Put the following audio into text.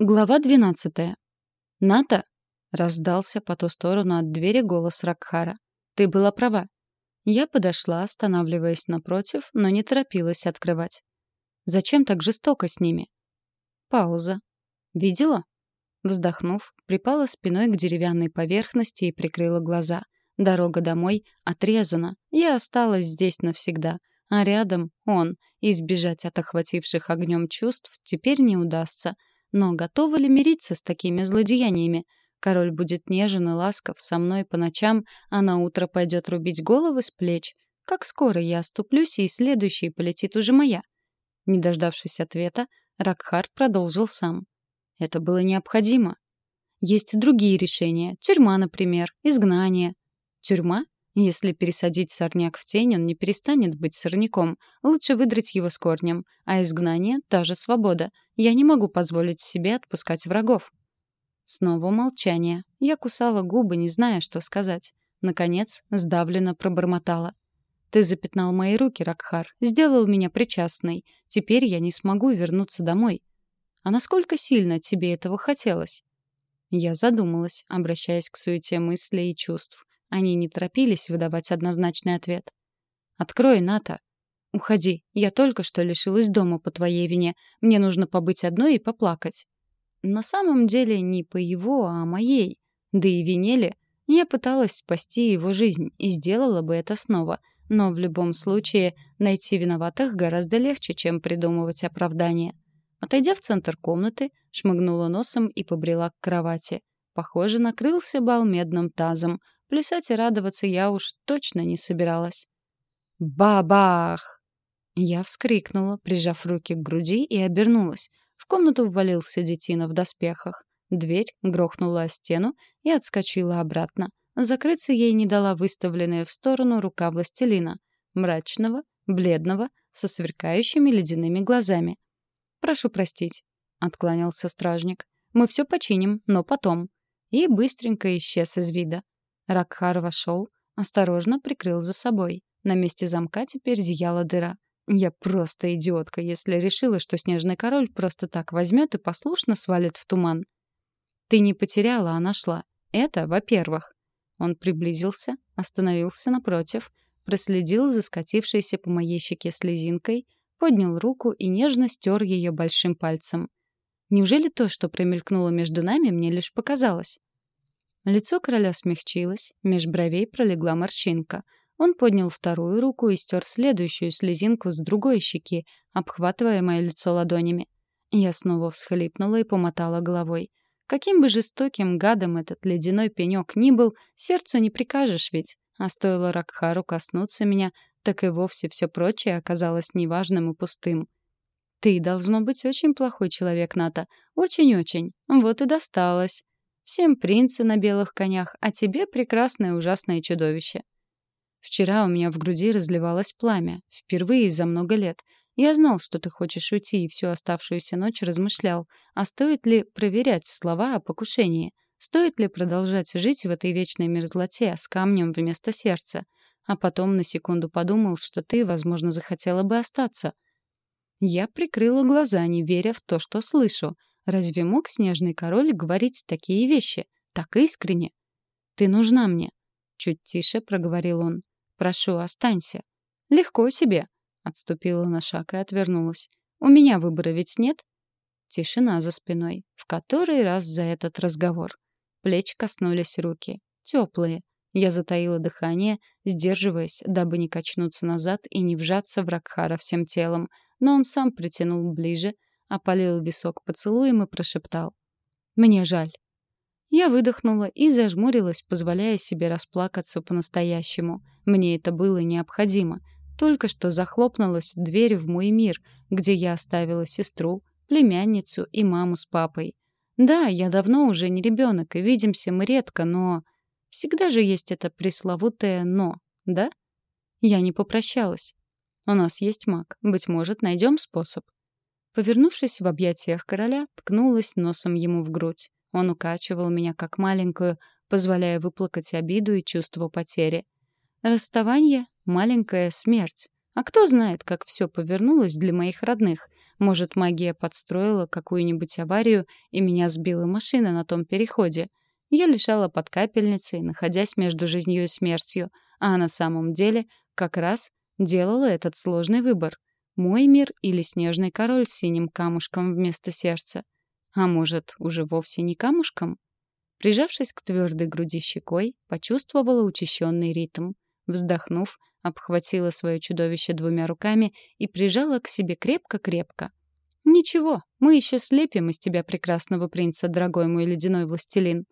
Глава двенадцатая. «Ната!» — раздался по ту сторону от двери голос Ракхара. «Ты была права». Я подошла, останавливаясь напротив, но не торопилась открывать. «Зачем так жестоко с ними?» Пауза. «Видела?» Вздохнув, припала спиной к деревянной поверхности и прикрыла глаза. Дорога домой отрезана. Я осталась здесь навсегда. А рядом он. Избежать от охвативших огнем чувств теперь не удастся — но готова ли мириться с такими злодеяниями? Король будет нежен и ласков со мной по ночам, а на утро пойдет рубить головы с плеч. Как скоро я оступлюсь, и следующий полетит уже моя? Не дождавшись ответа, Ракхар продолжил сам. Это было необходимо. Есть другие решения. Тюрьма, например, изгнание. Тюрьма? Если пересадить сорняк в тень, он не перестанет быть сорняком. Лучше выдрать его с корнем. А изгнание — та же свобода. Я не могу позволить себе отпускать врагов. Снова молчание. Я кусала губы, не зная, что сказать. Наконец, сдавленно пробормотала. «Ты запятнал мои руки, Ракхар. Сделал меня причастной. Теперь я не смогу вернуться домой. А насколько сильно тебе этого хотелось?» Я задумалась, обращаясь к суете мыслей и чувств. Они не торопились выдавать однозначный ответ. «Открой, Ната!» «Уходи. Я только что лишилась дома по твоей вине. Мне нужно побыть одной и поплакать». На самом деле не по его, а моей. Да и вине ли? Я пыталась спасти его жизнь и сделала бы это снова. Но в любом случае найти виноватых гораздо легче, чем придумывать оправдание. Отойдя в центр комнаты, шмыгнула носом и побрела к кровати. Похоже, накрылся бал медным тазом — Плясать и радоваться я уж точно не собиралась. «Бабах!» Я вскрикнула, прижав руки к груди и обернулась. В комнату ввалился детина в доспехах. Дверь грохнула о стену и отскочила обратно. Закрыться ей не дала выставленная в сторону рука властелина. Мрачного, бледного, со сверкающими ледяными глазами. «Прошу простить», — откланялся стражник. «Мы все починим, но потом». И быстренько исчез из вида. Ракхар вошел, осторожно прикрыл за собой. На месте замка теперь зияла дыра. Я просто идиотка, если решила, что снежный король просто так возьмет и послушно свалит в туман. Ты не потеряла, а нашла. Это, во-первых. Он приблизился, остановился напротив, проследил за скатившейся по моей щеке слезинкой, поднял руку и нежно стер ее большим пальцем. Неужели то, что промелькнуло между нами, мне лишь показалось? Лицо короля смягчилось, меж бровей пролегла морщинка. Он поднял вторую руку и стер следующую слезинку с другой щеки, обхватывая мое лицо ладонями. Я снова всхлипнула и помотала головой. Каким бы жестоким гадом этот ледяной пенек ни был, сердцу не прикажешь ведь. А стоило Ракхару коснуться меня, так и вовсе все прочее оказалось неважным и пустым. «Ты, должно быть, очень плохой человек, Ната. Очень-очень. Вот и досталось». Всем принцы на белых конях, а тебе прекрасное ужасное чудовище. Вчера у меня в груди разливалось пламя. Впервые за много лет. Я знал, что ты хочешь уйти, и всю оставшуюся ночь размышлял, а стоит ли проверять слова о покушении? Стоит ли продолжать жить в этой вечной мерзлоте с камнем вместо сердца? А потом на секунду подумал, что ты, возможно, захотела бы остаться. Я прикрыла глаза, не веря в то, что слышу — Разве мог снежный король говорить такие вещи? Так искренне? «Ты нужна мне», — чуть тише проговорил он. «Прошу, останься». «Легко себе», — отступила на шаг и отвернулась. «У меня выбора ведь нет?» Тишина за спиной. В который раз за этот разговор. Плеч коснулись руки. Теплые. Я затаила дыхание, сдерживаясь, дабы не качнуться назад и не вжаться в Ракхара всем телом. Но он сам притянул ближе, опалил висок поцелуем и прошептал. «Мне жаль». Я выдохнула и зажмурилась, позволяя себе расплакаться по-настоящему. Мне это было необходимо. Только что захлопнулась дверь в мой мир, где я оставила сестру, племянницу и маму с папой. Да, я давно уже не ребенок, и видимся мы редко, но... Всегда же есть это пресловутое «но», да? Я не попрощалась. У нас есть маг. Быть может, найдем способ. Повернувшись в объятиях короля, ткнулась носом ему в грудь. Он укачивал меня как маленькую, позволяя выплакать обиду и чувство потери. Расставание — маленькая смерть. А кто знает, как все повернулось для моих родных. Может, магия подстроила какую-нибудь аварию, и меня сбила машина на том переходе. Я лежала под капельницей, находясь между жизнью и смертью, а на самом деле как раз делала этот сложный выбор. Мой мир или снежный король с синим камушком вместо сердца. А может, уже вовсе не камушком? Прижавшись к твердой груди щекой, почувствовала учащенный ритм. Вздохнув, обхватила свое чудовище двумя руками и прижала к себе крепко-крепко. «Ничего, мы еще слепим из тебя прекрасного принца, дорогой мой ледяной властелин»,